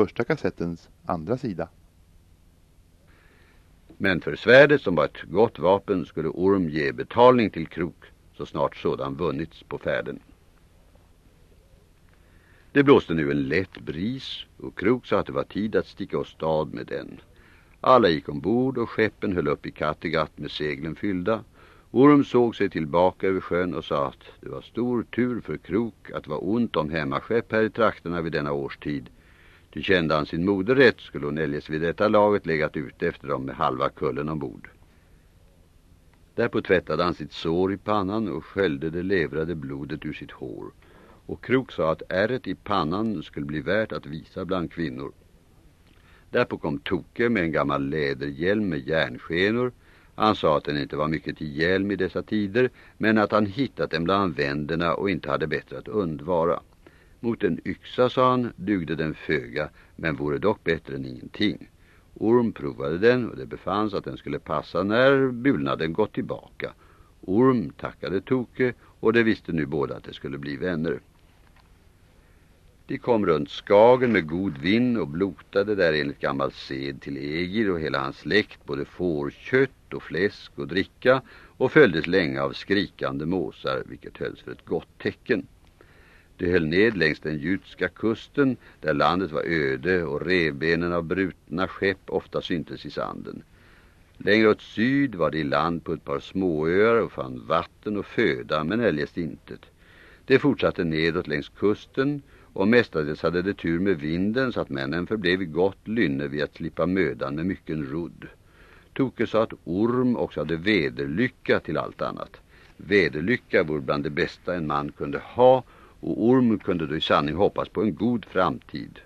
första kassettens andra sida. Men för svärdet som var ett gott vapen skulle Orm ge betalning till Krok så snart sådan vunnits på färden. Det blåste nu en lätt bris och Krok sa att det var tid att sticka åstad med den. Alla gick ombord och skeppen höll upp i Kattegatt med seglen fyllda. Orm såg sig tillbaka över sjön och sa att det var stor tur för Krok att det var ont om hemmaskepp här i trakterna vid denna årstid. Ty kände han sin moder rätt skulle hon eljest vid detta laget legat ute efter dem med halva kullen ombord. Därpå tvättade han sitt sår i pannan och sköljde det levrade blodet ur sitt hår. Och Krok sa att ärret i pannan skulle bli värt att visa bland kvinnor. Därpå kom Toke med en gammal läderhjälm med järnskenor. Han sa att den inte var mycket till hjälm i dessa tider men att han hittat den bland vänderna och inte hade bättre att undvara. Mot en yxa, sa han, dugde den föga men vore dock bättre än ingenting. Orm provade den och det befanns att den skulle passa när bulnaden gått tillbaka. Orm tackade Toke och det visste nu båda att det skulle bli vänner. De kom runt Skagen med god vind och blotade där enligt gammal sed till Egir och hela hans släkt både fårkött och fläsk och dricka och följdes länge av skrikande måsar vilket hölls för ett gott tecken. De höll ned längs den jutska kusten där landet var öde och revbenen av brutna skepp ofta syntes i sanden. Längre åt syd var det i land på ett par småöar och fann vatten och föda men eljest intet. Det fortsatte nedåt längs kusten och mestadels hade det tur med vinden så att männen förblev i gott lynne vid att slippa mödan med mycken rodd. Toke sa att orm också hade vederlycka till allt annat. Vederlycka vore bland det bästa en man kunde ha och Orm kunde då i sanning hoppas på en god framtid.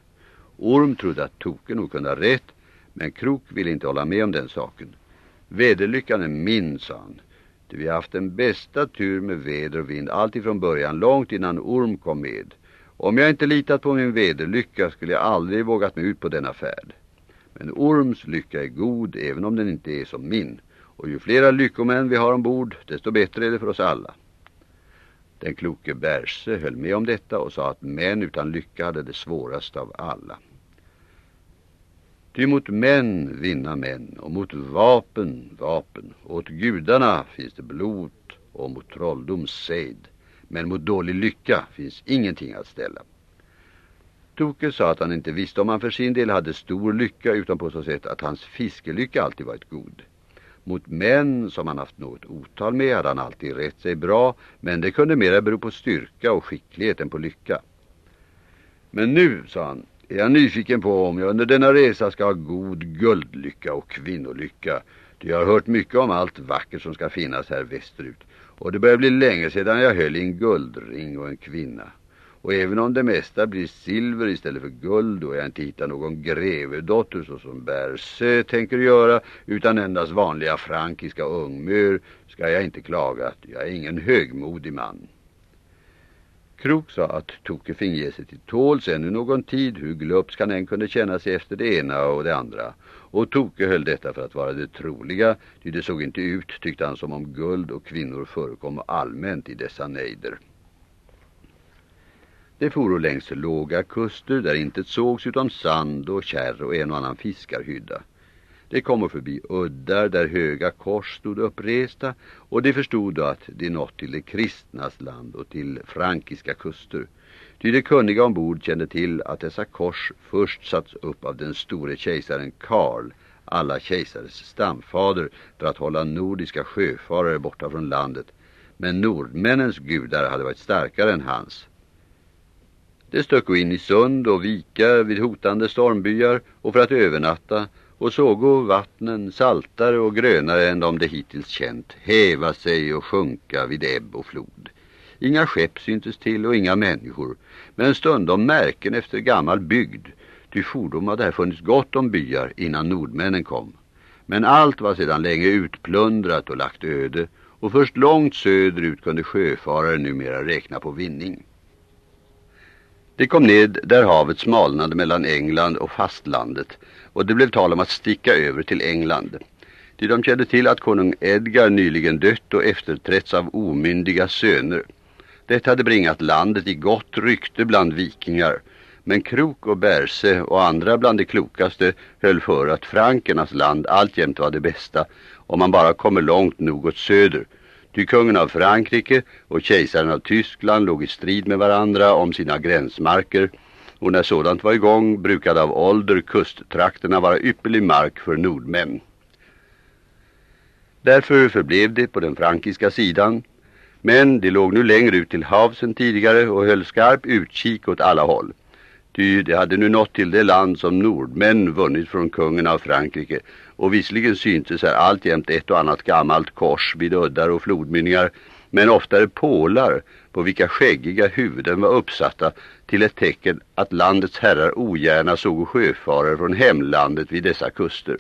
Orm trodde att Token nog kunde ha rätt men Krok ville inte hålla med om den saken. Vederlyckan är min, sa han. Vi har haft den bästa tur med väder och vind alltifrån början, långt innan Orm kom med. Om jag inte litat på min vederlycka skulle jag aldrig vågat mig ut på denna färd. Men Orms lycka är god även om den inte är som min. Och ju flera lyckomän vi har ombord, desto bättre är det för oss alla. Den kloke Berse höll med om detta och sa att män utan lycka hade det svårast av alla. Ty mot män vinna män och mot vapen vapen. Och åt gudarna finns det blod och mot trolldom sejd. Men mot dålig lycka finns ingenting att ställa. Toke sa att han inte visste om han för sin del hade stor lycka utan på så sätt att hans fiskelycka alltid varit god. Mot män som han haft något otal med hade han alltid rätt sig bra men det kunde mera bero på styrka och skicklighet än på lycka. Men nu, sa han, är jag nyfiken på om jag under denna resa ska ha god guldlycka och kvinnolycka. Jag har hört mycket om allt vackert som ska finnas här västerut och det börjar bli länge sedan jag höll i en guldring och en kvinna. Och även om det mesta blir silver istället för guld och jag inte hittar någon grevedotter så som Berse tänker göra utan endast vanliga frankiska ungmör ska jag inte klaga att jag är ingen högmodig man. Krok sa att Toke finge ge sig till tåls ännu någon tid hur glupsk han än kunde känna sig efter det ena och det andra. Och Toke höll detta för att vara det troliga, ty det såg inte ut, tyckte han, som om guld och kvinnor förekom allmänt i dessa nejder. Det for längs låga kuster där inte sågs utom sand och kärr och en och annan fiskarhydda. Det kommer förbi uddar där höga kors stod uppresta och de förstod att det nått till det kristnas land och till frankiska kuster. Ty de kunniga ombord kände till att dessa kors först satts upp av den store kejsaren Karl, alla kejsares stamfader, för att hålla nordiska sjöfarare borta från landet. Men nordmännens gudar hade varit starkare än hans. De stök in i sund och vika vid hotande stormbyar och för att övernatta och sågo vattnen saltare och grönare än de det hittills känt häva sig och sjunka vid ebb och flod. Inga skepp syntes till och inga människor, men stundom märken efter gammal bygd, ty fordom hade här funnits gott om byar innan nordmännen kom. Men allt var sedan länge utplundrat och lagt öde, och först långt söderut kunde sjöfarare numera räkna på vinning. De kom ned där havet smalnade mellan England och fastlandet och det blev tal om att sticka över till England. Ty de kände till att konung Edgar nyligen dött och efterträtts av omyndiga söner. Detta hade bringat landet i gott rykte bland vikingar. Men Krok och Berse och andra bland de klokaste höll för att frankernas land alltjämt var det bästa om man bara kommer långt nog åt söder. Ty kungen av Frankrike och kejsaren av Tyskland låg i strid med varandra om sina gränsmarker och när sådant var igång brukade av ålder kusttrakterna vara ypperlig mark för nordmän. Därför förblev det på den frankiska sidan men de låg nu längre ut till havs än tidigare och höll skarp utkik åt alla håll. Ty de hade nu nått till det land som nordmän vunnit från kungen av Frankrike och visserligen syntes här alltjämt ett och annat gammalt kors vid uddar och flodmynningar men oftare pålar på vilka skäggiga huvuden var uppsatta till ett tecken att landets herrar ogärna såg sjöfarare från hemlandet vid dessa kuster.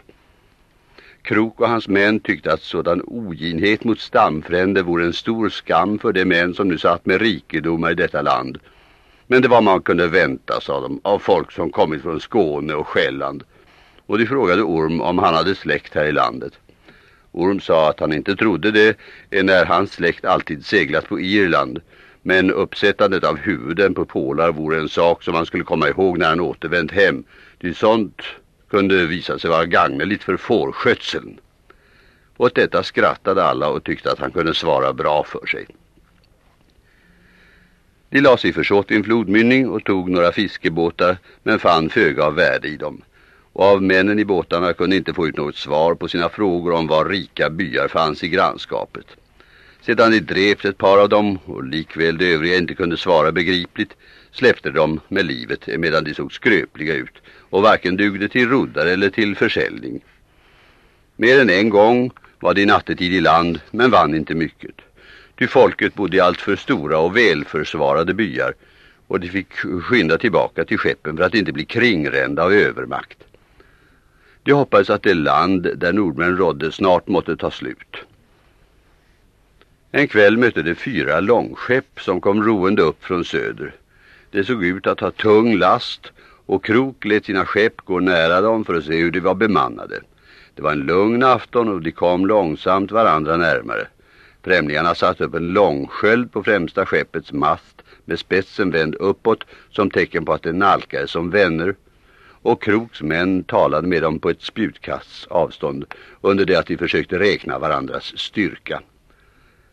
Krok och hans män tyckte att sådan oginhet mot stamfrände vore en stor skam för de män som nu satt med rikedomar i detta land. Men det var man kunde vänta, sa de, av folk som kommit från Skåne och Själland. Och de frågade Orm om han hade släkt här i landet. Orm sa att han inte trodde det, när hans släkt alltid seglat på Irland. Men uppsättandet av huvuden på pålar vore en sak som han skulle komma ihåg när han återvänt hem. Det sånt kunde visa sig vara gagneligt för fårskötseln. Åt detta skrattade alla och tyckte att han kunde svara bra för sig. De la sig försåt i en flodmynning och tog några fiskebåtar men fann föga av värde i dem. Och av männen i båtarna kunde inte få ut något svar på sina frågor om var rika byar fanns i grannskapet. Sedan de drept ett par av dem och likväl de övriga inte kunde svara begripligt släppte de med livet medan de såg skröpliga ut och varken dugde till roddar eller till försäljning. Mer än en gång var de nattetid i land men vann inte mycket. Ty folket bodde i allt för stora och välförsvarade byar och de fick skynda tillbaka till skeppen för att inte bli kringrända av övermakt. De hoppades att det land där nordmän rådde snart måtte ta slut. En kväll mötte de fyra långskepp som kom roende upp från söder. Det såg ut att ha tung last och Krok lät sina skepp gå nära dem för att se hur de var bemannade. Det var en lugn afton och de kom långsamt varandra närmare. Främlingarna satt upp en långsköld på främsta skeppets mast med spetsen vänd uppåt som tecken på att de nalkade som vänner. Och Kroks män talade med dem på ett spjutkasts avstånd under det att de försökte räkna varandras styrka.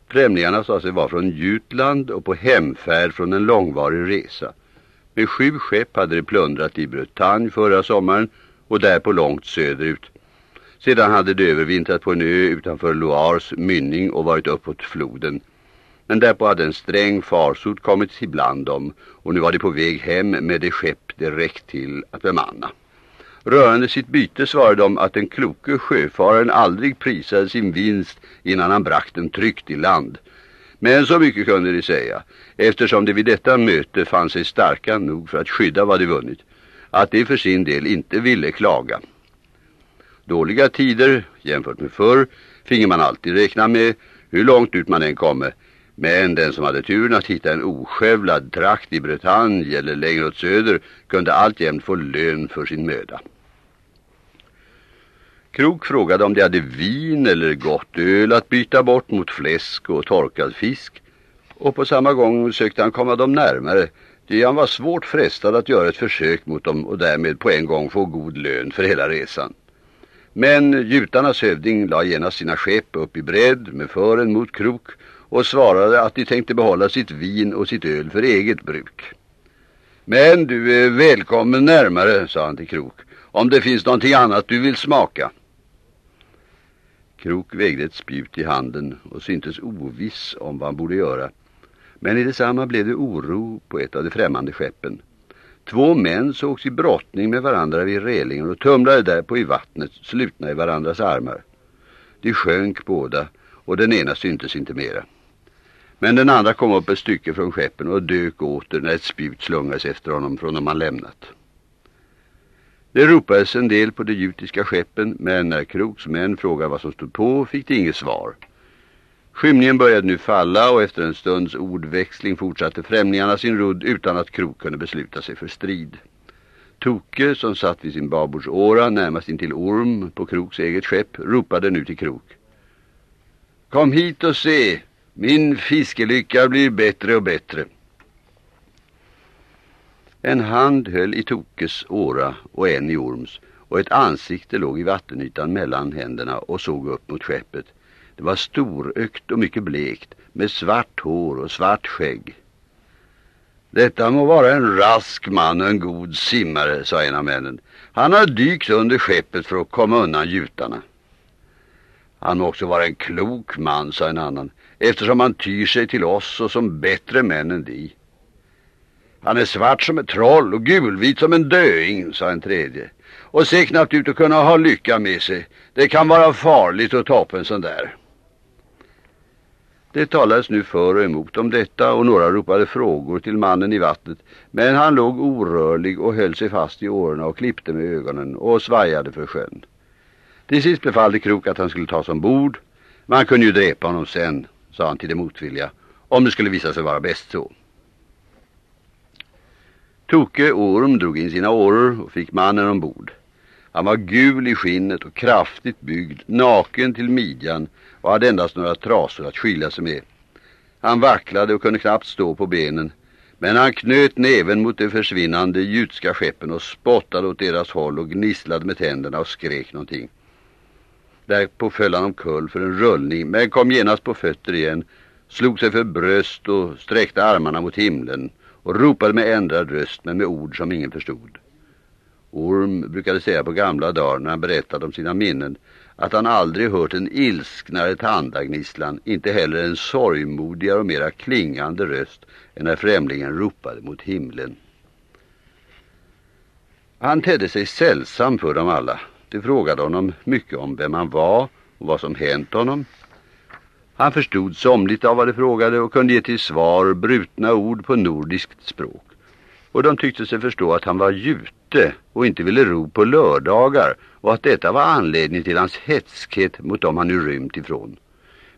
Främlingarna sa sig vara från Jutland och på hemfärd från en långvarig resa. Med sju skepp hade de plundrat i Bretagne förra sommaren och där på långt söderut. Sedan hade de övervintrat på en ö utanför Loires mynning och varit uppåt floden. Men därpå hade en sträng farsot kommit ibland dem och nu var de på väg hem med det skepp det räckt till att bemanna. Rörande sitt byte svarade de att den kloke sjöfaren aldrig prisade sin vinst innan han brakt den tryckt i land. Men så mycket kunde de säga, eftersom de vid detta möte fann sig starka nog för att skydda vad de vunnit, att de för sin del inte ville klaga. Dåliga tider, jämfört med förr, finge man alltid räkna med, hur långt ut man än kommer. Men den som hade turen att hitta en oskövlad trakt i Bretagne eller längre åt söder kunde alltjämt få lön för sin möda. Krok frågade om de hade vin eller gott öl att byta bort mot fläsk och torkad fisk. Och på samma gång sökte han komma dem närmare. Det han var svårt frestad att göra ett försök mot dem och därmed på en gång få god lön för hela resan. Men jutarnas hövding la genast sina skepp upp i bredd med fören mot krok och svarade att de tänkte behålla sitt vin och sitt öl för eget bruk. Men du är välkommen närmare, sa han till krok, om det finns någonting annat du vill smaka. Krok vägde ett spjut i handen och syntes oviss om vad han borde göra. Men i detsamma blev det oro på ett av de främmande skeppen. Två män sågs i brottning med varandra vid relingen och tumlade därpå i vattnet, slutna i varandras armar. De sjönk båda och den ena syntes inte mera. Men den andra kom upp ett stycke från skeppen och dök åter när ett spjut slungades efter honom från dem han lämnat. Det ropades en del på de jutiska skeppen men när Kroks män frågade vad som stod på fick de inget svar. Skymningen började nu falla och efter en stunds ordväxling fortsatte främlingarna sin rudd utan att Krok kunde besluta sig för strid. Toke, som satt vid sin babordsåra närmast intill Orm på Kroks eget skepp, ropade nu till Krok. Kom hit och se, min fiskelycka blir bättre och bättre. En hand höll i Tokes åra och en i Orms och ett ansikte låg i vattenytan mellan händerna och såg upp mot skeppet. Det var storökt och mycket blekt med svart hår och svart skägg. Detta må vara en rask man och en god simmare, sa en av männen. Han har dykt under skeppet för att komma undan gjutarna. Han må också vara en klok man, sa en annan, eftersom han tyr sig till oss och som bättre män än de. Han är svart som ett troll och gulvit som en döing, sa en tredje. Och ser knappt ut att kunna ha lycka med sig. Det kan vara farligt att ta upp en sån där. Det talades nu för och emot om detta och några ropade frågor till mannen i vattnet. Men han låg orörlig och höll sig fast i åren och klippte med ögonen och svajade för sjön. Till sist befallde Krok att han skulle tas ombord. Man kunde ju dräpa honom sen, sa han till det motvilliga, om det skulle visa sig vara bäst så. Toke Orm drog in sina åror och fick mannen ombord. Han var gul i skinnet och kraftigt byggd, naken till midjan och hade endast några trasor att skilja sig med. Han vacklade och kunde knappt stå på benen, men han knöt näven mot de försvinnande jutska skeppen och spottade åt deras håll och gnisslade med tänderna och skrek någonting. Därpå föll han omkull för en rullning, men kom genast på fötter igen, slog sig för bröst och sträckte armarna mot himlen och ropade med ändrad röst men med ord som ingen förstod. Orm brukade säga på gamla dagar när han berättade om sina minnen att han aldrig hört en ilsknare tandagnisslan, inte heller en sorgmodigare och mera klingande röst än när främlingen ropade mot himlen. Han tedde sig sällsam för dem alla. De frågade honom mycket om vem han var och vad som hänt honom. Han förstod somligt av vad de frågade och kunde ge till svar brutna ord på nordiskt språk. Och de tyckte sig förstå att han var jute och inte ville ro på lördagar och att detta var anledning till hans hetskhet mot dem han nu rymt ifrån.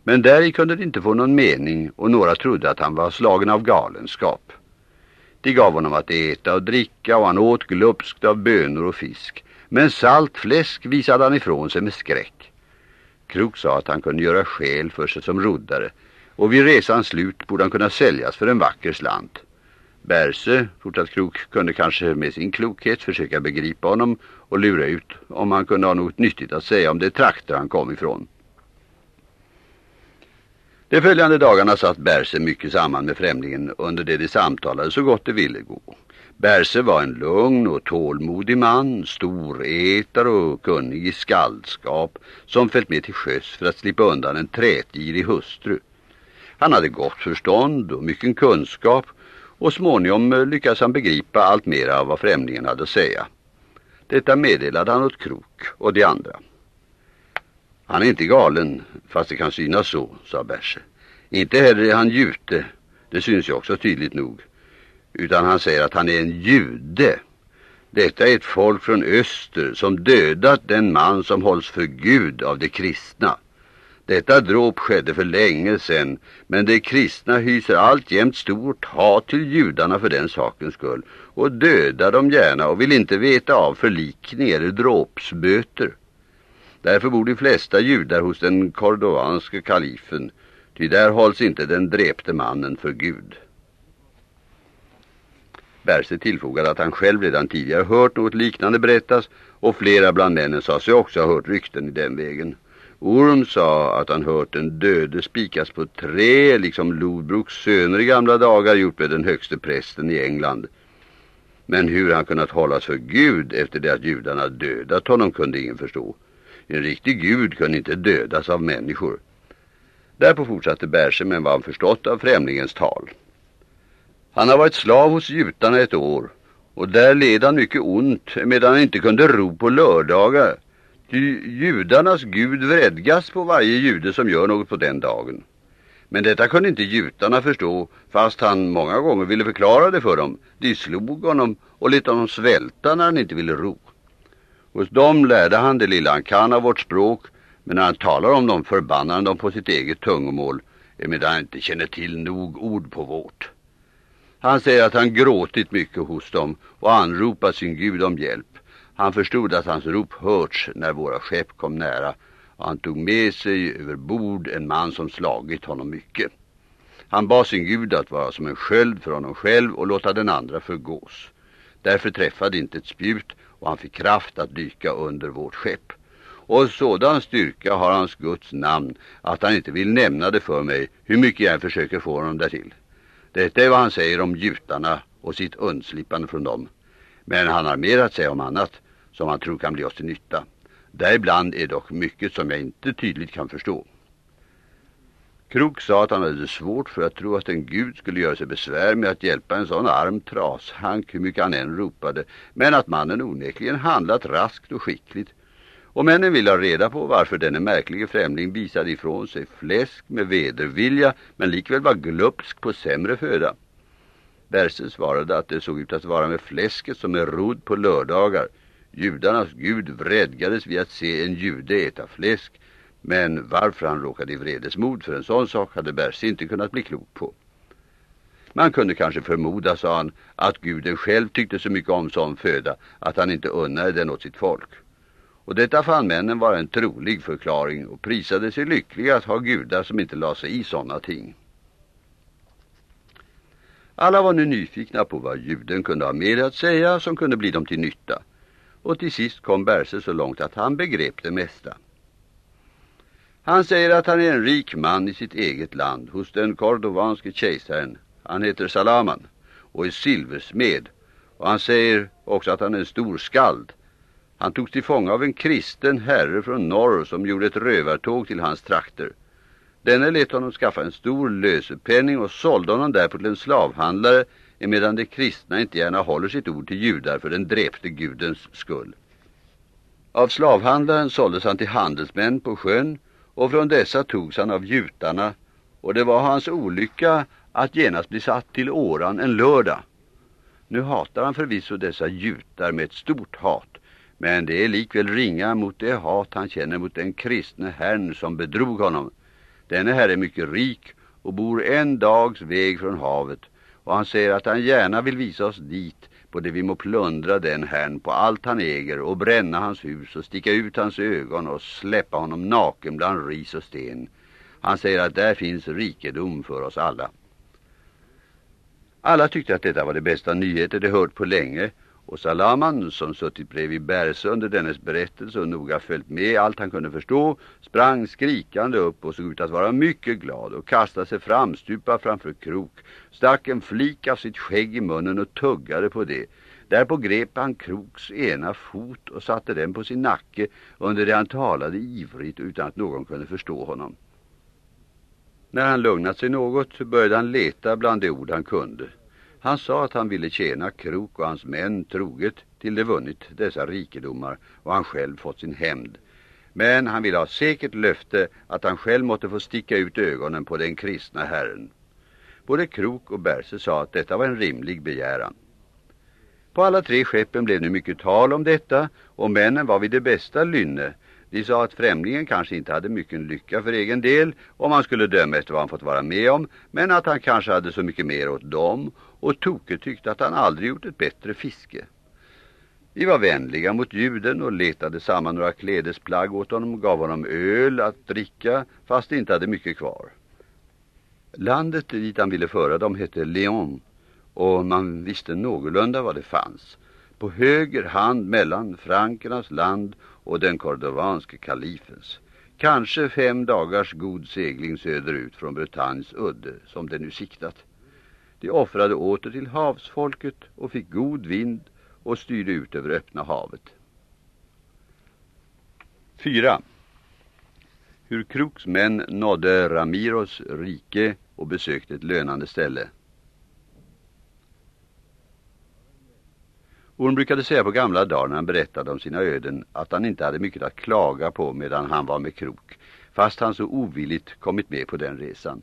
Men där kunde det inte få någon mening och några trodde att han var slagen av galenskap. De gav honom att äta och dricka och han åt glupskt av bönor och fisk. Men salt fläsk visade han ifrån sig med skräck. Krok sa att han kunde göra skäl för sig som roddare och vid resans slut borde han kunna säljas för en vacker slant. Bärse, fortsatt Krok, kunde kanske med sin klokhet försöka begripa honom och lura ut om han kunde ha något nyttigt att säga om de trakter han kom ifrån. De följande dagarna satt Bärse mycket samman med främlingen under det de samtalade så gott det ville gå. Berse var en lugn och tålmodig man, storätare och kunnig i skaldskap som följt med till sjöss för att slippa undan en trätgirig hustru. Han hade gott förstånd och mycket kunskap och småningom eh, lyckades han begripa allt mer av vad främlingen hade att säga. Detta meddelade han åt Krok och de andra. Han är inte galen, fast det kan synas så, sa Berse. Inte heller är han jute, det syns ju också tydligt nog. Utan han säger att han är en jude. Detta är ett folk från öster som dödat den man som hålls för Gud av de kristna. Detta dråp skedde för länge sedan, men de kristna hyser alltjämt stort hat till judarna för den sakens skull och dödar dem gärna och vill inte veta av förlikning eller dråpsböter. Därför bor de flesta judar hos den kordovanske kalifen, ty där hålls inte den dräpte mannen för Gud. Berse tillfogade att han själv redan tidigare hört något liknande berättas och flera bland männen sa sig också ha hört rykten i den vägen. Orm sa att han hört en döde spikas på tre, liksom Lodbroks söner i gamla dagar gjort med den högste prästen i England. Men hur han kunnat hållas för Gud efter det att judarna dödat honom kunde ingen förstå. En riktig Gud kunde inte dödas av människor. Därpå fortsatte Berse men vad han förstått av främlingens tal. Han har varit slav hos jutarna ett år och där led han mycket ont medan han inte kunde ro på lördagar. Ty judarnas gud vredgas på varje jude som gör något på den dagen. Men detta kunde inte jutarna förstå fast han många gånger ville förklara det för dem. De slog honom och lät honom svälta när han inte ville ro. Hos dem lärde han det lilla han kan av vårt språk men när han talar om dem förbannar han dem på sitt eget tungomål emedan han inte känner till nog ord på vårt. Han säger att han gråtit mycket hos dem och anropar sin Gud om hjälp. Han förstod att hans rop hörts när våra skepp kom nära och han tog med sig över bord en man som slagit honom mycket. Han bad sin Gud att vara som en sköld för honom själv och låta den andra förgås. Därför träffade inte ett spjut och han fick kraft att dyka under vårt skepp. Och sådan styrka har hans Guds namn att han inte vill nämna det för mig hur mycket jag försöker få honom därtill. Detta är vad han säger om gjutarna och sitt undslipande från dem. Men han har mer att säga om annat som han tror kan bli oss till nytta. Däribland är dock mycket som jag inte tydligt kan förstå. Krok sa att han hade svårt för att tro att en gud skulle göra sig besvär med att hjälpa en sån arm trashank hur mycket han än ropade, men att mannen onekligen handlat raskt och skickligt. Och männen ville ha reda på varför denne märklige främling visade ifrån sig fläsk med vedervilja men likväl var glupsk på sämre föda. Berse svarade att det såg ut att vara med fläsket som är rod på lördagar. Judarnas gud vredgades vid att se en jude äta fläsk men varför han råkade i vredesmod för en sån sak hade Berse inte kunnat bli klok på. Man kunde kanske förmoda, sa han, att guden själv tyckte så mycket om sån föda att han inte unnade den åt sitt folk. Och detta fann männen vara en trolig förklaring och prisade sig lyckliga att ha gudar som inte la sig i sådana ting. Alla var nu nyfikna på vad juden kunde ha mer att säga som kunde bli dem till nytta. Och till sist kom Berse så långt att han begrep det mesta. Han säger att han är en rik man i sitt eget land hos den kordovanske kejsaren. Han heter Salaman och är silversmed. Och han säger också att han är en stor skald. Han togs till fånga av en kristen herre från norr som gjorde ett rövartåg till hans trakter. Denne lät honom skaffa en stor lösepenning och sålde honom därpå till en slavhandlare emedan de kristna inte gärna håller sitt ord till judar för den dräpte gudens skull. Av slavhandlaren såldes han till handelsmän på sjön och från dessa togs han av jutarna och det var hans olycka att genast bli satt till åran en lördag. Nu hatar han förvisso dessa jutar med ett stort hat men det är likväl ringa mot det hat han känner mot den kristne herrn som bedrog honom. Denne herre är mycket rik och bor en dags väg från havet och han säger att han gärna vill visa oss dit på det vi må plundra den herrn på allt han äger och bränna hans hus och sticka ut hans ögon och släppa honom naken bland ris och sten. Han säger att där finns rikedom för oss alla. Alla tyckte att detta var det bästa nyheter de hört på länge och Salaman, som suttit bredvid Berse under dennes berättelse och noga följt med allt han kunde förstå, sprang skrikande upp och såg ut att vara mycket glad och kastade sig fram, stupa framför krok, stack en flik av sitt skägg i munnen och tuggade på det. Därpå grep han Kroks ena fot och satte den på sin nacke under det han talade ivrigt utan att någon kunde förstå honom. När han lugnat sig något började han leta bland de ord han kunde. Han sa att han ville tjäna Krok och hans män troget till de vunnit dessa rikedomar och han själv fått sin hämnd. Men han ville ha säkert löfte att han själv måtte få sticka ut ögonen på den kristna herren. Både Krok och Berse sa att detta var en rimlig begäran. På alla tre skeppen blev nu mycket tal om detta och männen var vid det bästa lynne. De sa att främlingen kanske inte hade mycket lycka för egen del om han skulle döma efter vad han fått vara med om men att han kanske hade så mycket mer åt dem och Toke tyckte att han aldrig gjort ett bättre fiske. Vi var vänliga mot juden och letade samman några klädesplagg åt honom och gav honom öl att dricka fast det inte hade mycket kvar. Landet dit han ville föra dem hette Leon och man visste någorlunda vad det fanns. På höger hand mellan frankernas land och den kordovanske kalifens. Kanske fem dagars god segling söderut från Bretagnes udde som det nu siktat. De offrade åter till havsfolket och fick god vind och styrde ut över öppna havet. 4. Hur Kroks män nådde Ramiros rike och besökte ett lönande ställe. Orm brukade säga på gamla dagar när han berättade om sina öden att han inte hade mycket att klaga på medan han var med Krok, fast han så ovilligt kommit med på den resan.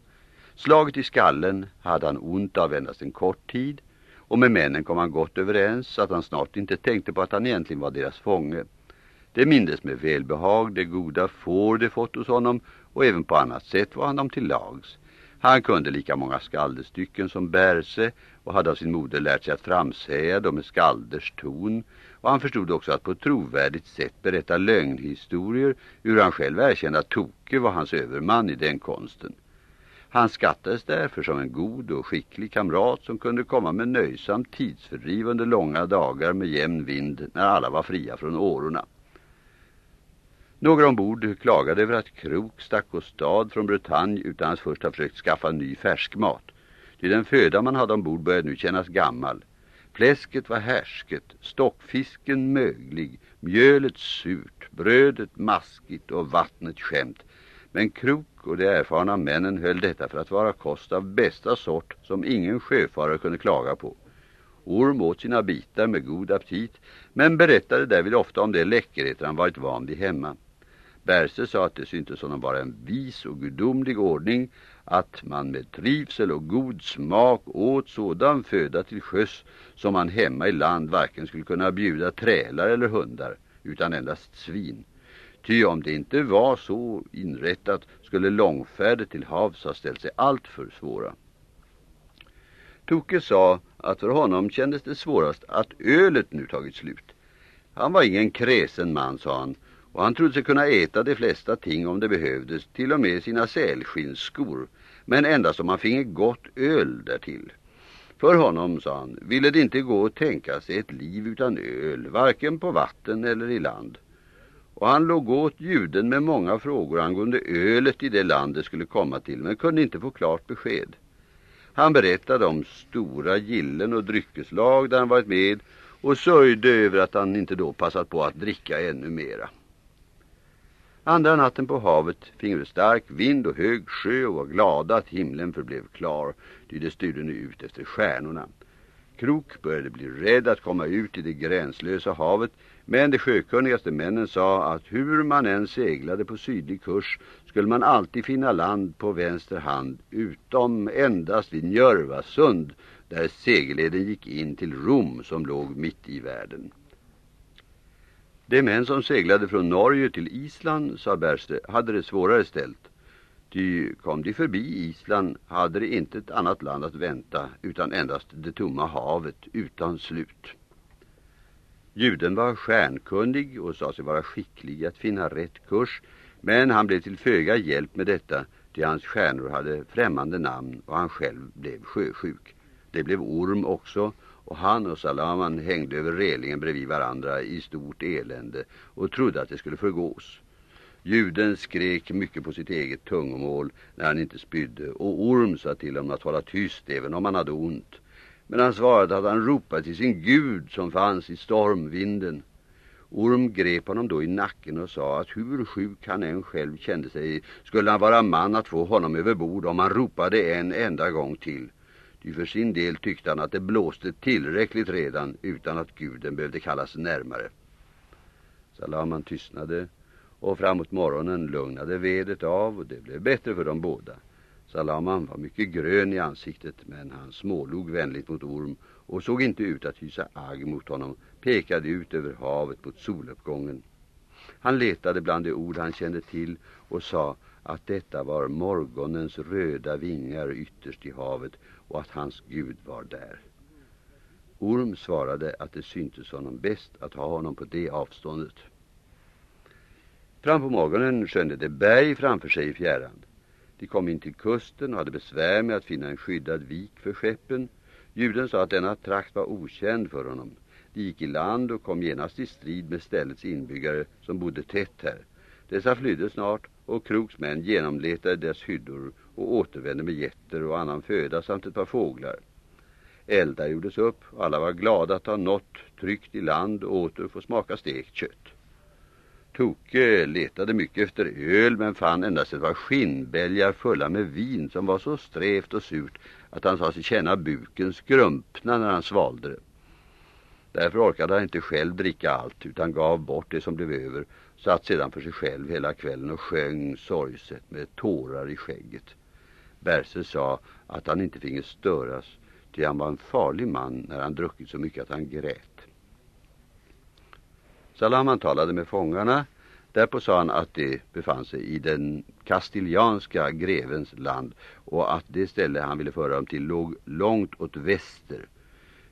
Slaget i skallen hade han ont av endast en kort tid och med männen kom han gott överens att han snart inte tänkte på att han egentligen var deras fånge. Det mindes med välbehag det goda får de fått hos honom och även på annat sätt var han dem till lags. Han kunde lika många skaldestycken som Berse och hade av sin moder lärt sig att framsäga dem med skalders ton och han förstod också att på ett trovärdigt sätt berätta lögnhistorier ur han själv erkände att Toke var hans överman i den konsten. Han skattades därför som en god och skicklig kamrat som kunde komma med nöjsam tidsfördriv under långa dagar med jämn vind när alla var fria från årorna. Några ombord klagade över att Krok stack åstad från Bretagne utan att först ha försökt skaffa ny färskmat. Ty den föda man hade ombord började nu kännas gammal. Fläsket var härsket, stockfisken möglig, mjölet surt, brödet maskigt och vattnet skämt. Men Krok och de erfarna männen höll detta för att vara kost av bästa sort som ingen sjöfarare kunde klaga på. Orm åt sina bitar med god aptit men berättade därvid ofta om de läckerheter han varit van vid hemma. Berse sa att det syntes honom vara en vis och gudomlig ordning att man med trivsel och god smak åt sådan föda till sjöss som man hemma i land varken skulle kunna bjuda trälar eller hundar utan endast svin. Ty om det inte var så inrättat skulle långfärder till havs ha ställt sig allt för svåra. Toke sa att för honom kändes det svårast att ölet nu tagit slut. Han var ingen kräsen man, sa han, och han trodde sig kunna äta de flesta ting om det behövdes, till och med sina sälskinsskor, men endast om han finge gott öl därtill. För honom, sa han, ville det inte gå att tänka sig ett liv utan öl, varken på vatten eller i land. Och han låg åt juden med många frågor angående ölet i det land det skulle komma till, men kunde inte få klart besked. Han berättade om stora gillen och dryckeslag där han varit med och sörjde över att han inte då passat på att dricka ännu mera. Andra natten på havet finge vi stark vind och hög sjö och var glada att himlen förblev klar, ty det styrde nu ut efter stjärnorna. Krok började bli rädd att komma ut i det gränslösa havet, men de sjökunnigaste männen sa att hur man än seglade på sydlig kurs skulle man alltid finna land på vänster hand, utom endast vid Njörvasund, där segelleden gick in till Rom som låg mitt i världen. De män som seglade från Norge till Island, sa Berste, hade det svårare ställt. Ty kom de förbi Island hade de inte ett annat land att vänta utan endast det tomma havet utan slut. Juden var stjärnkunnig och sa sig vara skicklig att finna rätt kurs men han blev till föga hjälp med detta ty hans stjärnor hade främmande namn och han själv blev sjösjuk. Det blev Orm också och han och Salaman hängde över relingen bredvid varandra i stort elände och trodde att det skulle förgås. Juden skrek mycket på sitt eget tungomål när han inte spydde och Orm sa till honom att hålla tyst även om han hade ont. Men han svarade att han ropade till sin gud som fanns i stormvinden. Orm grep honom då i nacken och sa att hur sjuk han än själv kände sig skulle han vara man att få honom över bord om han ropade en enda gång till. Ty för sin del tyckte han att det blåste tillräckligt redan utan att guden behövde kallas närmare. Salaman tystnade och framåt morgonen lugnade vedet av och det blev bättre för dem båda. Salaman var mycket grön i ansiktet men han smålog vänligt mot Orm och såg inte ut att hysa agg mot honom, pekade ut över havet mot soluppgången. Han letade bland de ord han kände till och sa att detta var morgonens röda vingar ytterst i havet och att hans Gud var där. Orm svarade att det syntes honom bäst att ha honom på det avståndet. Fram på morgonen skönde det berg framför sig i fjärran. De kom in till kusten och hade besvär med att finna en skyddad vik för skeppen. Juden sa att denna trakt var okänd för honom. De gick i land och kom genast i strid med ställets inbyggare som bodde tätt här. Dessa flydde snart och Kroks män genomletade deras hyddor och återvände med getter och annan föda samt ett par fåglar. Eldar gjordes upp och alla var glada att ha nått tryggt i land och åter få smaka stekt kött. Toke letade mycket efter öl men fann endast ett par skinnbälgar fulla med vin som var så strävt och surt att han sa sig känna buken skrumpna när han svalde det. Därför orkade han inte själv dricka allt utan gav bort det som blev över, satt sedan för sig själv hela kvällen och sjöng sorgset med tårar i skägget. Berse sa att han inte finge störas, ty han var en farlig man när han druckit så mycket att han grät. Salaman talade med fångarna. Därpå sa han att de befann sig i den kastilianska grevens land och att det ställe han ville föra dem till låg långt åt väster.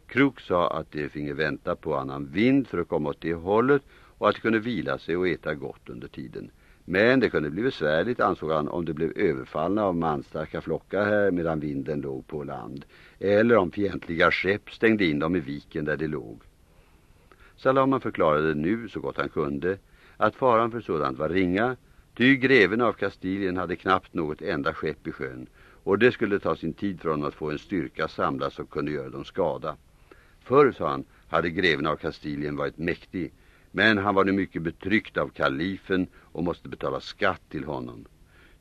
Krok sa att de finge vänta på annan vind för att komma åt det hållet och att de kunde vila sig och äta gott under tiden. Men det kunde bli besvärligt ansåg han om det blev överfallna av manstarka flockar här medan vinden låg på land. Eller om fientliga skepp stängde in dem i viken där de låg. Salaman förklarade nu så gott han kunde att faran för sådant var ringa ty greven av Kastilien hade knappt något enda skepp i sjön och det skulle ta sin tid för honom att få en styrka samlad som kunde göra dem skada. Förr, sa han, hade greven av Kastilien varit mäktig men han var nu mycket betryckt av kalifen och måste betala skatt till honom.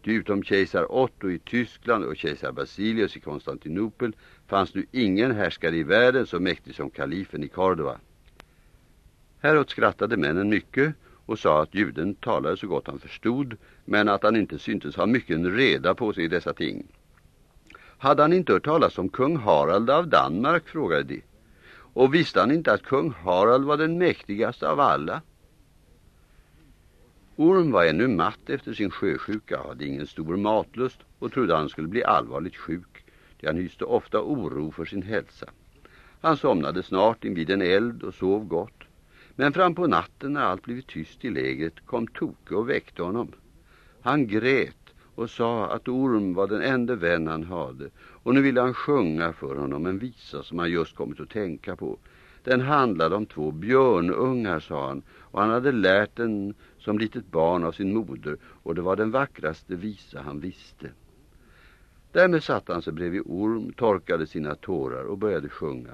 Ty utom kejsar Otto i Tyskland och kejsar Basilius i Konstantinopel fanns nu ingen härskare i världen så mäktig som kalifen i Cordova. Häråt skrattade männen mycket och sa att juden talade så gott han förstod men att han inte syntes ha mycket reda på sig i dessa ting. Hade han inte hört talas om kung Harald av Danmark, frågade de. Och visste han inte att kung Harald var den mäktigaste av alla? Orm var ännu matt efter sin sjösjuka, hade ingen stor matlust och trodde han skulle bli allvarligt sjuk. Han hyste ofta oro för sin hälsa. Han somnade snart invid en eld och sov gott. Men fram på natten när allt blivit tyst i lägret kom Toke och väckte honom. Han grät och sa att Orm var den enda vän han hade och nu ville han sjunga för honom en visa som han just kommit att tänka på. Den handlade om två björnungar, sa han, och han hade lärt den som litet barn av sin moder och det var den vackraste visa han visste. Därmed satte han sig bredvid Orm, torkade sina tårar och började sjunga.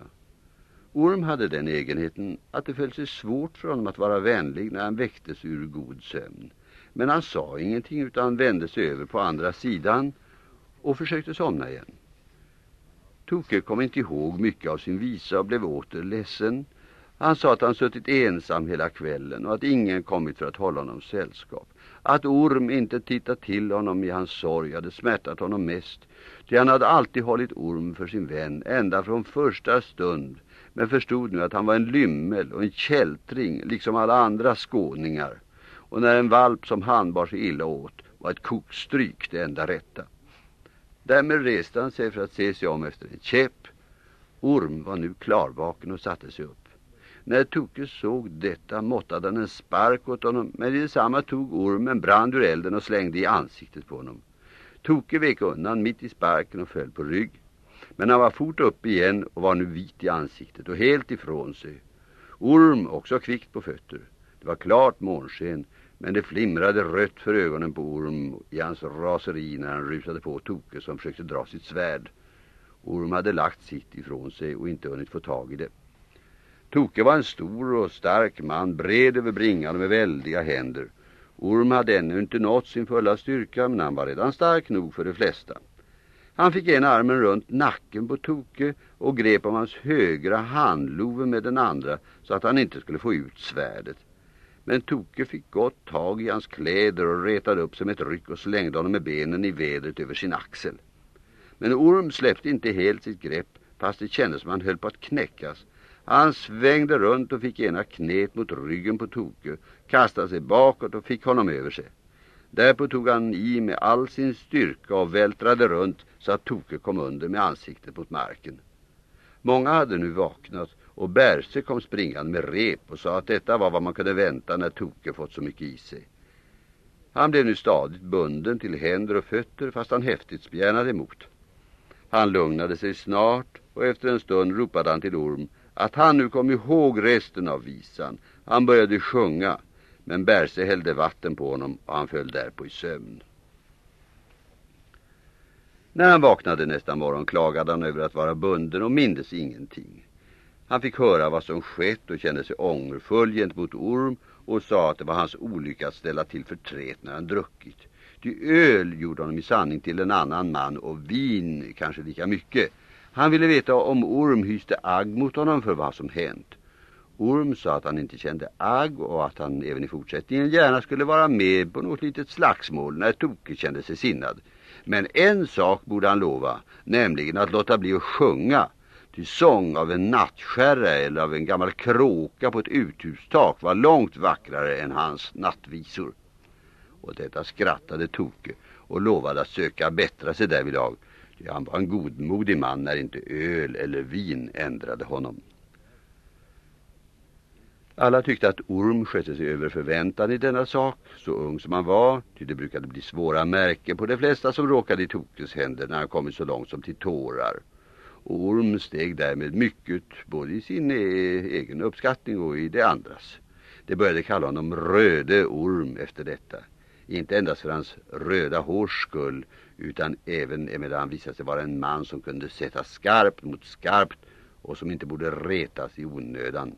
Orm hade den egenheten att det föll sig svårt för honom att vara vänlig när han väcktes ur god sömn. Men han sa ingenting utan vände sig över på andra sidan och försökte somna igen. Toke kom inte ihåg mycket av sin visa och blev åter ledsen. Han sa att han suttit ensam hela kvällen och att ingen kommit för att hålla honom sällskap. Att Orm inte tittat till honom i hans sorg hade smärtat honom mest. Ty han hade alltid hållit Orm för sin vän ända från första stund men förstod nu att han var en lymmel och en kältring liksom alla andra skåningar. Och när en valp som han bar sig illa åt var ett kokstryk det enda rätta. Därmed reste han sig för att se sig om efter en käpp. Orm var nu klarvaken och satte sig upp. När Toke såg detta måttade han en spark åt honom men i detsamma tog ormen brand ur elden och slängde i ansiktet på honom. Toke vek undan mitt i sparken och föll på rygg. Men han var fort upp igen och var nu vit i ansiktet och helt ifrån sig. Orm också kvickt på fötter. Det var klart månsken men det flimrade rött för ögonen på Orm i hans raseri när han rusade på Toke som försökte dra sitt svärd. Orm hade lagt sitt ifrån sig och inte hunnit få tag i det. Toke var en stor och stark man, bred över bringan med väldiga händer. Orm hade ännu inte nått sin fulla styrka men han var redan stark nog för de flesta. Han fick en armen runt nacken på Toke och grep om hans högra handlove med den andra så att han inte skulle få ut svärdet. Men Toke fick gott tag i hans kläder och retade upp som ett ryck och slängde honom med benen i vädret över sin axel. Men Orm släppte inte helt sitt grepp fast det kändes som han höll på att knäckas. Han svängde runt och fick ena knät mot ryggen på Toke, kastade sig bakåt och fick honom över sig. Därpå tog han i med all sin styrka och vältrade runt så att Toke kom under med ansiktet mot marken. Många hade nu vaknat och Berse kom springande med rep och sa att detta var vad man kunde vänta när Toke fått så mycket i sig. Han blev nu stadigt bunden till händer och fötter fast han häftigt spjärnade emot. Han lugnade sig snart och efter en stund ropade han till Orm att han nu kom ihåg resten av visan. Han började sjunga men Berse hällde vatten på honom och han föll därpå i sömn. När han vaknade nästa morgon klagade han över att vara bunden och mindes ingenting. Han fick höra vad som skett och kände sig ångerfull gentemot Orm och sa att det var hans olycka att ställa till förtret när han druckit. Ty öl gjorde honom i sanning till en annan man och vin kanske lika mycket. Han ville veta om Orm hyste agg mot honom för vad som hänt. Orm sa att han inte kände agg och att han även i fortsättningen gärna skulle vara med på något litet slagsmål när Toke kände sig sinnad. Men en sak borde han lova, nämligen att låta bli att sjunga. Till sång av en nattskärra eller av en gammal kråka på ett uthustak var långt vackrare än hans nattvisor. Och detta skrattade Toke och lovade att söka bättra sig därvidlag. Han var en godmodig man när inte öl eller vin ändrade honom. Alla tyckte att Orm skötte sig över förväntan i denna sak, så ung som han var, ty det brukade bli svåra märken på de flesta som råkade i Tokes händer när han kommit så långt som till tårar. Och Orm steg därmed mycket både i sin eh, egen uppskattning och i de andras. Det började kalla honom Röde Orm efter detta. Inte endast för hans röda hårs skull utan även emedan han visade sig vara en man som kunde sätta skarpt mot skarpt och som inte borde retas i onödan.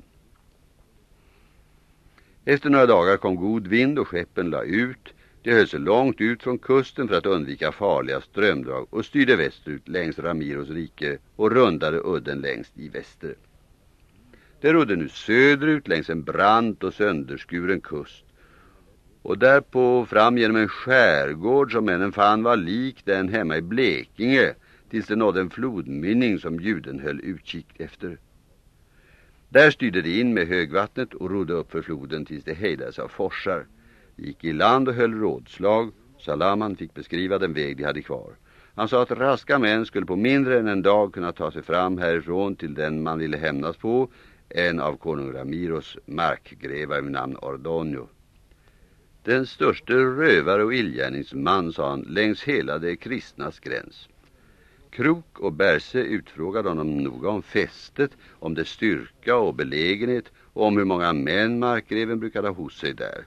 Efter några dagar kom god vind och skeppen la ut. De höll sig långt ut från kusten för att undvika farliga strömdrag och styrde västerut längs Ramiros rike och rundade udden längst i väster. De rodde nu söderut längs en brant och sönderskuren kust och därpå fram genom en skärgård som männen fann var lik den hemma i Blekinge tills det nådde en flodmynning som juden höll utkik efter. Där styrde de in med högvattnet och rodde upp för floden tills det hejdades av forsar. Gick i land och höll rådslag. Salaman fick beskriva den väg de hade kvar. Han sa att raska män skulle på mindre än en dag kunna ta sig fram härifrån till den man ville hämnas på, en av konung Ramiros markgrevar med namn Ordonio. Den störste rövare och illgärningsman, sa han, längs hela det kristnas gräns. Krok och Berse utfrågade honom noga om fästet, om dess styrka och belägenhet och om hur många män markgreven brukade ha hos sig där.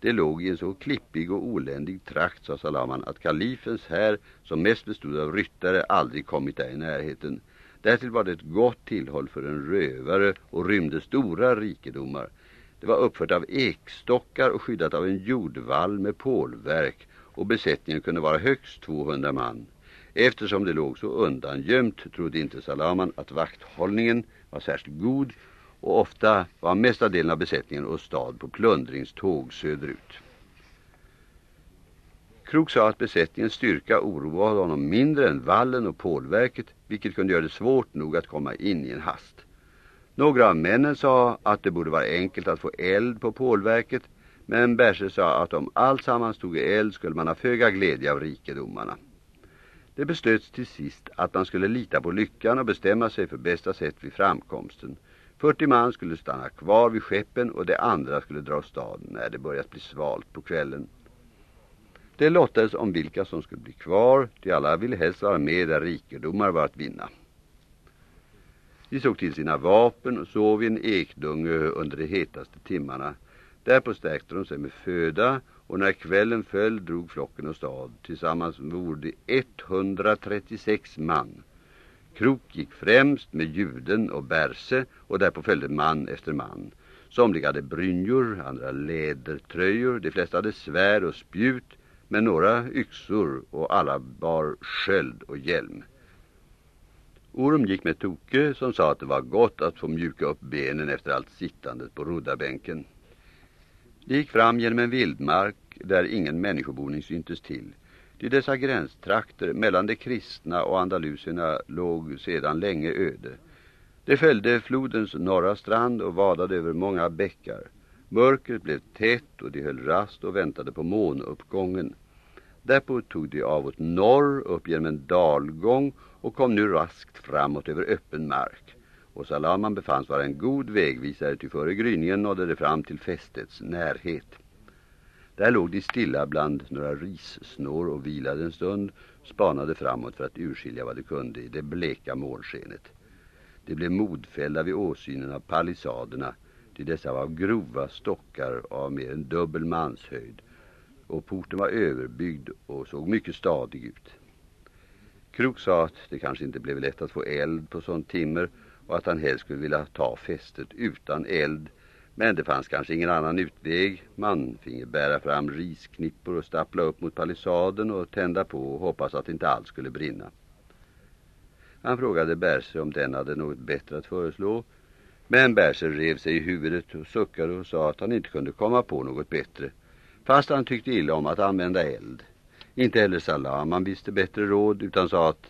Det låg i en så klippig och oländig trakt, sa Salaman, att kalifens här, som mest bestod av ryttare, aldrig kommit där i närheten. Därtill var det ett gott tillhåll för en rövare och rymde stora rikedomar. Det var uppfört av ekstockar och skyddat av en jordvall med pålverk och besättningen kunde vara högst 200 man. Eftersom det låg så undangömt trodde inte Salaman att vakthållningen var särskilt god och ofta var mesta delen av besättningen och stad på plundringståg söderut. Krok sa att besättningens styrka oroade honom mindre än vallen och pålverket vilket kunde göra det svårt nog att komma in i en hast. Några av männen sa att det borde vara enkelt att få eld på pålverket men Berse sa att om allt sammans tog i eld skulle man ha föga glädje av rikedomarna. Det beslöts till sist att man skulle lita på lyckan och bestämma sig för bästa sätt vid framkomsten. 40 man skulle stanna kvar vid skeppen och de andra skulle dra staden när det börjat bli svalt på kvällen. Det lottades om vilka som skulle bli kvar, de alla ville helst vara med där rikedomar var att vinna. De såg till sina vapen och sov i en ekdunge under de hetaste timmarna. Därpå stärkte de sig med föda och när kvällen föll drog flocken och stad. Tillsammans vore de 136 man. Krok gick främst med juden och bärse och därpå följde man efter man. Somliga hade brynjor, andra lädertröjor, de flesta hade svär och spjut, men några yxor och alla bar sköld och hjälm. Orm gick med Toke som sa att det var gott att få mjuka upp benen efter allt sittandet på roddarbänken. De gick fram genom en vildmark där ingen människoboning syntes till. I dessa gränstrakter mellan de kristna och andaluserna låg sedan länge öde. De följde flodens norra strand och vadade över många bäckar. Mörkret blev tätt och de höll rast och väntade på månuppgången. Därpå tog de av åt norr upp genom en dalgång och kom nu raskt framåt över öppen mark. Och Salaman befanns vara en god vägvisare till före gryningen nådde det fram till fästets närhet. Där låg de stilla bland några rissnår och vilade en stund, spanade framåt för att urskilja vad de kunde i det bleka månskenet. De blev modfällda vid åsynen av palissaderna, till dessa var grova stockar av mer än dubbel manshöjd och porten var överbyggd och såg mycket stadig ut. Krok sa att det kanske inte blev lätt att få eld på sånt timmer och att han helst skulle vilja ta fästet utan eld men det fanns kanske ingen annan utväg. Man finge bära fram risknippor och stappla upp mot palissaden och tända på och hoppas att inte allt skulle brinna. Han frågade Berse om den hade något bättre att föreslå. Men Berse rev sig i huvudet och suckade och sa att han inte kunde komma på något bättre. Fast han tyckte illa om att använda eld. Inte heller Salaman visste bättre råd utan sa att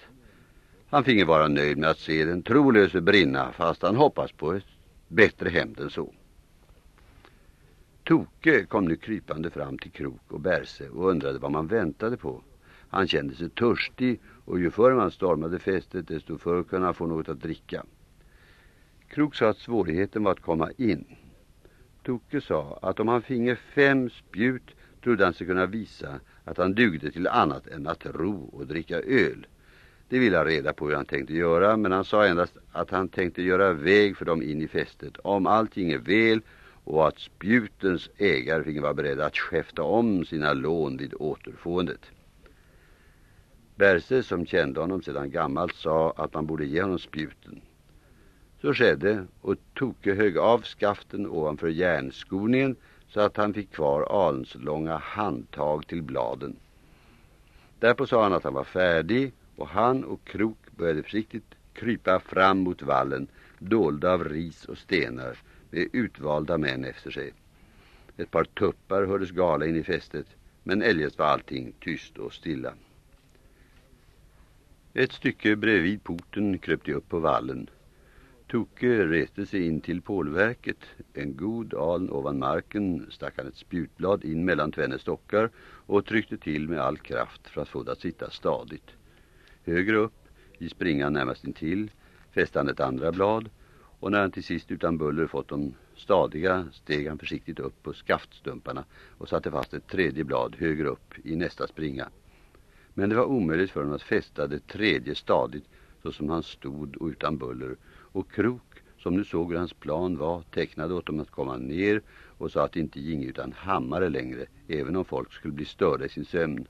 han finge vara nöjd med att se den trolöse brinna fast han hoppas på ett bättre hämnd än så. Toke kom nu krypande fram till Krok och Berse och undrade vad man väntade på. Han kände sig törstig och ju förr man stormade fästet desto förr kunde han få något att dricka. Krok sa att svårigheten var att komma in. Toke sa att om han finge fem spjut trodde han sig kunna visa att han dugde till annat än att ro och dricka öl. Det ville han reda på hur han tänkte göra men han sa endast att han tänkte göra väg för dem in i fästet om allting är väl och att spjutens ägare fick vara beredda att skäfta om sina lån vid återfåendet. Berse som kände honom sedan gammalt sa att man borde ge honom spjuten. Så skedde och Toke högg av skaften ovanför järnskoningen så att han fick kvar alns långa handtag till bladen. Därpå sa han att han var färdig och han och Krok började försiktigt krypa fram mot vallen dolda av ris och stenar med utvalda män efter sig. Ett par tuppar hördes gala in i fästet men eljest var allting tyst och stilla. Ett stycke bredvid porten kröp de upp på vallen. Toke reste sig in till pålverket. En god aln ovan marken stack han ett spjutblad in mellan tvenne stockar och tryckte till med all kraft för att få det att sitta stadigt. Högre upp, i springan närmast intill, fäste han ett andra blad och när han till sist utan buller fått dem stadiga steg han försiktigt upp på skaftstumparna och satte fast ett tredje blad högre upp i nästa springa. Men det var omöjligt för honom att fästa det tredje stadigt så som han stod och utan buller och Krok som nu såg hur hans plan var tecknade åt dem att komma ner och sa att det inte ging utan hammare längre även om folk skulle bli störda i sin sömn.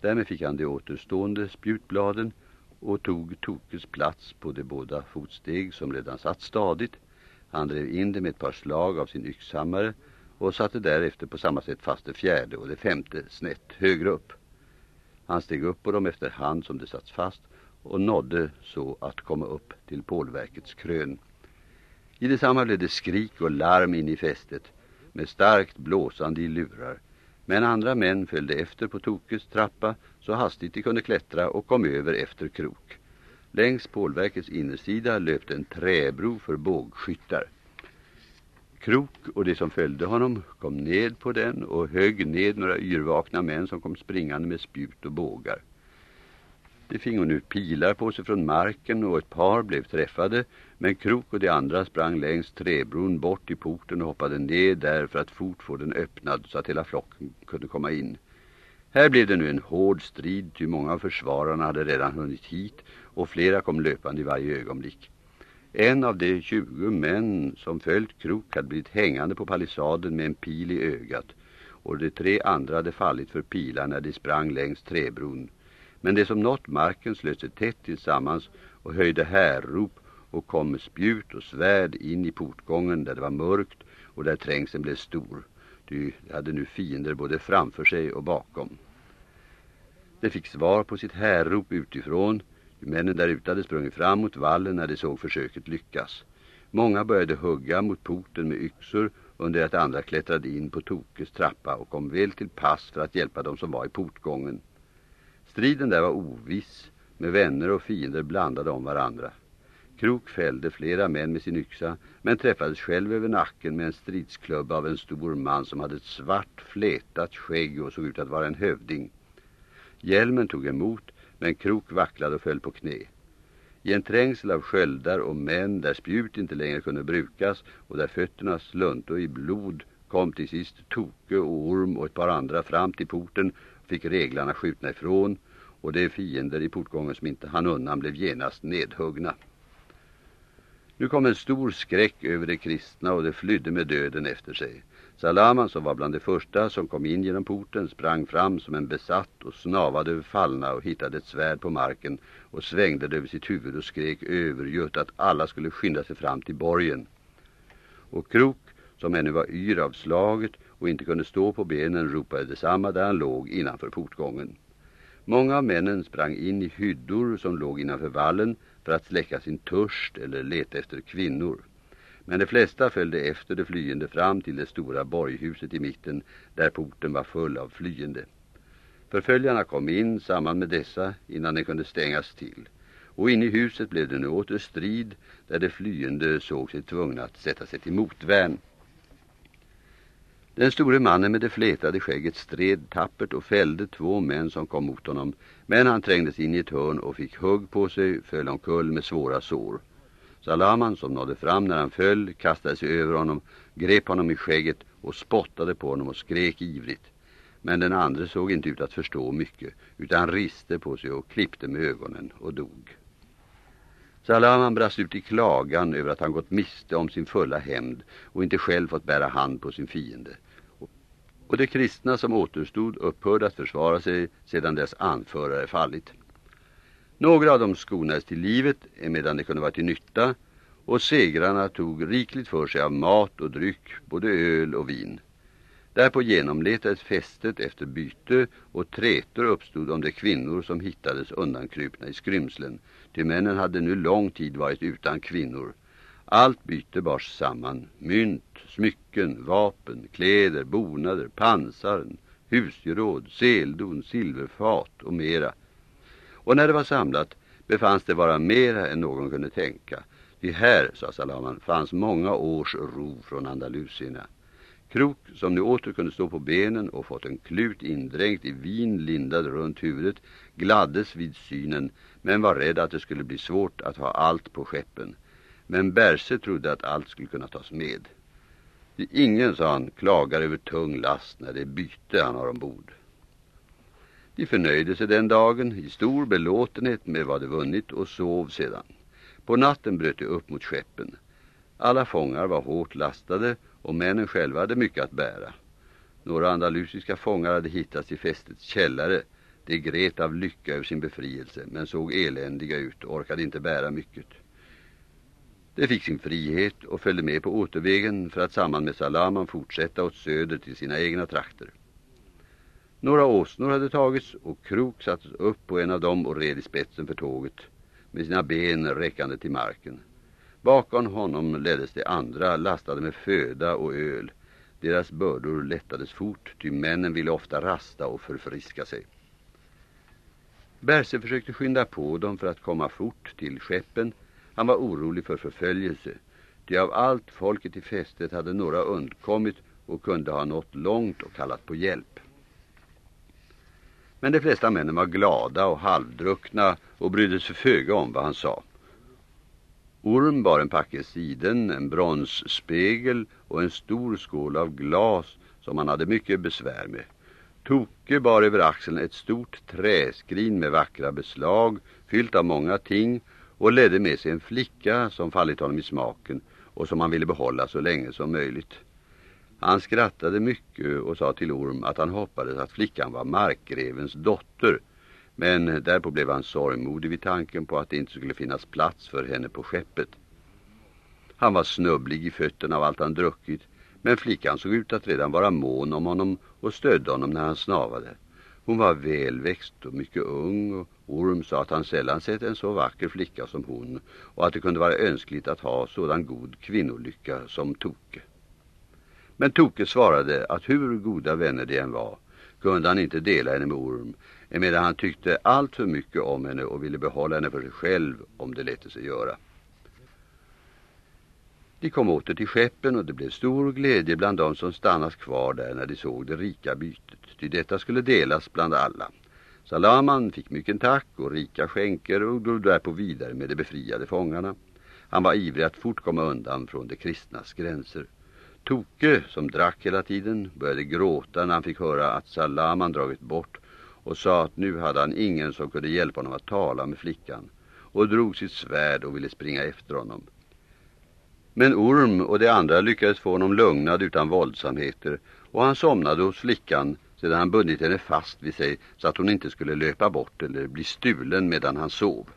Därmed fick han de återstående spjutbladen och tog Tokes plats på de båda fotsteg som redan satt stadigt. Han drev in det med ett par slag av sin yxhammare och satte därefter på samma sätt fast det fjärde och det femte snett högre upp. Han steg upp på dem efter hand som det satt fast och nådde så att komma upp till pålverkets krön. I detsamma blev det skrik och larm in i fästet med starkt blåsande i lurar. Men andra män följde efter på Tokes trappa så hastigt de kunde klättra och kom över efter krok. Längs pålverkets innersida löpte en träbro för bågskyttar. Krok och de som följde honom kom ned på den och högg ned några yrvakna män som kom springande med spjut och bågar. De fingo nu pilar på sig från marken och ett par blev träffade men Krok och de andra sprang längs träbron bort i porten och hoppade ner där för att fort få den öppnad så att hela flocken kunde komma in. Här blev det nu en hård strid ty många av försvararna hade redan hunnit hit och flera kom löpande i varje ögonblick. En av de tjugo män som följt Krok hade blivit hängande på palissaden med en pil i ögat och de tre andra hade fallit för pilar när de sprang längs träbron. Men det som nått marken slöt sig tätt tillsammans och höjde härrop och kom med spjut och svärd in i portgången där det var mörkt och där trängseln blev stor. De hade nu fiender både framför sig och bakom. De fick svar på sitt härrop utifrån. Männen där ute hade sprungit fram mot vallen när de såg försöket lyckas. Många började hugga mot porten med yxor under att andra klättrade in på Tokes trappa och kom väl till pass för att hjälpa dem som var i portgången. Striden där var oviss, med vänner och fiender blandade om varandra. Krok fällde flera män med sin yxa, men träffades själv över nacken med en stridsklubba av en stor man som hade ett svart flätat skägg och såg ut att vara en hövding. Hjälmen tog emot, men Krok vacklade och föll på knä. I en trängsel av sköldar och män där spjut inte längre kunde brukas och där fötterna slunto i blod kom till sist Toke och Orm och ett par andra fram till porten fick reglarna skjutna ifrån och de fiender i portgången som inte hann undan blev genast nedhuggna. Nu kom en stor skräck över de kristna och de flydde med döden efter sig. Salaman som var bland de första som kom in genom porten sprang fram som en besatt och snavade över fallna och hittade ett svärd på marken och svängde det över sitt huvud och skrek övergött att alla skulle skynda sig fram till borgen. Och Krok som ännu var yr av slaget och inte kunde stå på benen ropade detsamma där han låg innanför portgången. Många av männen sprang in i hyddor som låg innanför vallen för att släcka sin törst eller leta efter kvinnor. Men de flesta följde efter det flyende fram till det stora borghuset i mitten där porten var full av flyende. Förföljarna kom in samman med dessa innan de kunde stängas till. Och inne i huset blev det nu åter strid där de flyende såg sig tvungna att sätta sig till motvärn. Den store mannen med det flätade skägget stred tappert och fällde två män som kom mot honom. Men han trängdes in i ett hörn och fick hugg på sig, föll omkull med svåra sår. Salaman som nådde fram när han föll kastade sig över honom, grep honom i skägget och spottade på honom och skrek ivrigt. Men den andra såg inte ut att förstå mycket utan riste på sig och klippte med ögonen och dog. Salaman brast ut i klagan över att han gått miste om sin fulla hämnd och inte själv fått bära hand på sin fiende. Och de kristna som återstod upphörde att försvara sig sedan dess anförare fallit. Några av dem skonades till livet medan det kunde vara till nytta och segrarna tog rikligt för sig av mat och dryck, både öl och vin. Därpå genomletades fästet efter byte och trätor uppstod om de kvinnor som hittades undankrupna i skrymslen. Ty männen hade nu lång tid varit utan kvinnor. Allt byte bars samman. Mynt, smycken, vapen, kläder, bonader, pansaren, husgeråd, seldon, silverfat och mera. Och när det var samlat befanns det vara mera än någon kunde tänka. Det här, sa Salaman, fanns många års ro från Andalusierna. Krok, som nu åter kunde stå på benen och fått en klut indränkt i vin lindad runt huvudet, gladdes vid synen men var rädd att det skulle bli svårt att ha allt på skeppen. Men Berse trodde att allt skulle kunna tas med. Ingen, sa han, klagar över tung last när det är byte han har ombord. De förnöjde sig den dagen i stor belåtenhet med vad de vunnit och sov sedan. På natten bröt de upp mot skeppen. Alla fångar var hårt lastade och männen själva hade mycket att bära. Några andalusiska fångar hade hittats i fästets källare. De gret av lycka över sin befrielse men såg eländiga ut och orkade inte bära mycket. De fick sin frihet och följde med på återvägen för att samman med Salaman fortsätta åt söder till sina egna trakter. Några åsnor hade tagits och Krok sattes upp på en av dem och red i spetsen för tåget med sina ben räckande till marken. Bakom honom leddes de andra lastade med föda och öl. Deras bördor lättades fort, ty männen ville ofta rasta och förfriska sig. Berse försökte skynda på dem för att komma fort till skeppen. Han var orolig för förföljelse. Ty av allt folket i fästet hade några undkommit och kunde ha nått långt och kallat på hjälp. Men de flesta männen var glada och halvdruckna och brydde sig föga om vad han sa. Orm bar en packe siden, en bronsspegel och en stor skål av glas som han hade mycket besvär med. Toke bar över axeln ett stort träskrin med vackra beslag, fyllt av många ting och ledde med sig en flicka som fallit honom i smaken och som han ville behålla så länge som möjligt. Han skrattade mycket och sa till Orm att han hoppades att flickan var markgrevens dotter men därpå blev han sorgmodig vid tanken på att det inte skulle finnas plats för henne på skeppet. Han var snubblig i fötterna av allt han druckit, men flickan såg ut att redan vara mån om honom och stödde honom när han snavade. Hon var välväxt och mycket ung och Orm sa att han sällan sett en så vacker flicka som hon och att det kunde vara önskligt att ha sådan god kvinnolycka som Toke. Men Toke svarade att hur goda vänner de än var kunde han inte dela henne med Orm emedan han tyckte allt för mycket om henne och ville behålla henne för sig själv om det lät sig göra. De kom åter till skeppen och det blev stor glädje bland dem som stannat kvar där när de såg det rika bytet. Ty detta skulle delas bland alla. Salaman fick mycket tack och rika skänker och drog därpå vidare med de befriade fångarna. Han var ivrig att fort komma undan från de kristnas gränser. Toke, som drack hela tiden, började gråta när han fick höra att Salaman dragit bort och sa att nu hade han ingen som kunde hjälpa honom att tala med flickan och drog sitt svärd och ville springa efter honom. Men Orm och de andra lyckades få honom lugnad utan våldsamheter och han somnade hos flickan sedan han bundit henne fast vid sig så att hon inte skulle löpa bort eller bli stulen medan han sov.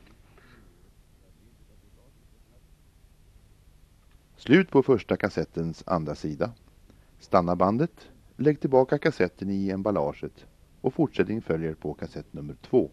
Slut på första kassettens andra sida. Stanna bandet, lägg tillbaka kassetten i emballaget och fortsättning följer på kassett nummer två.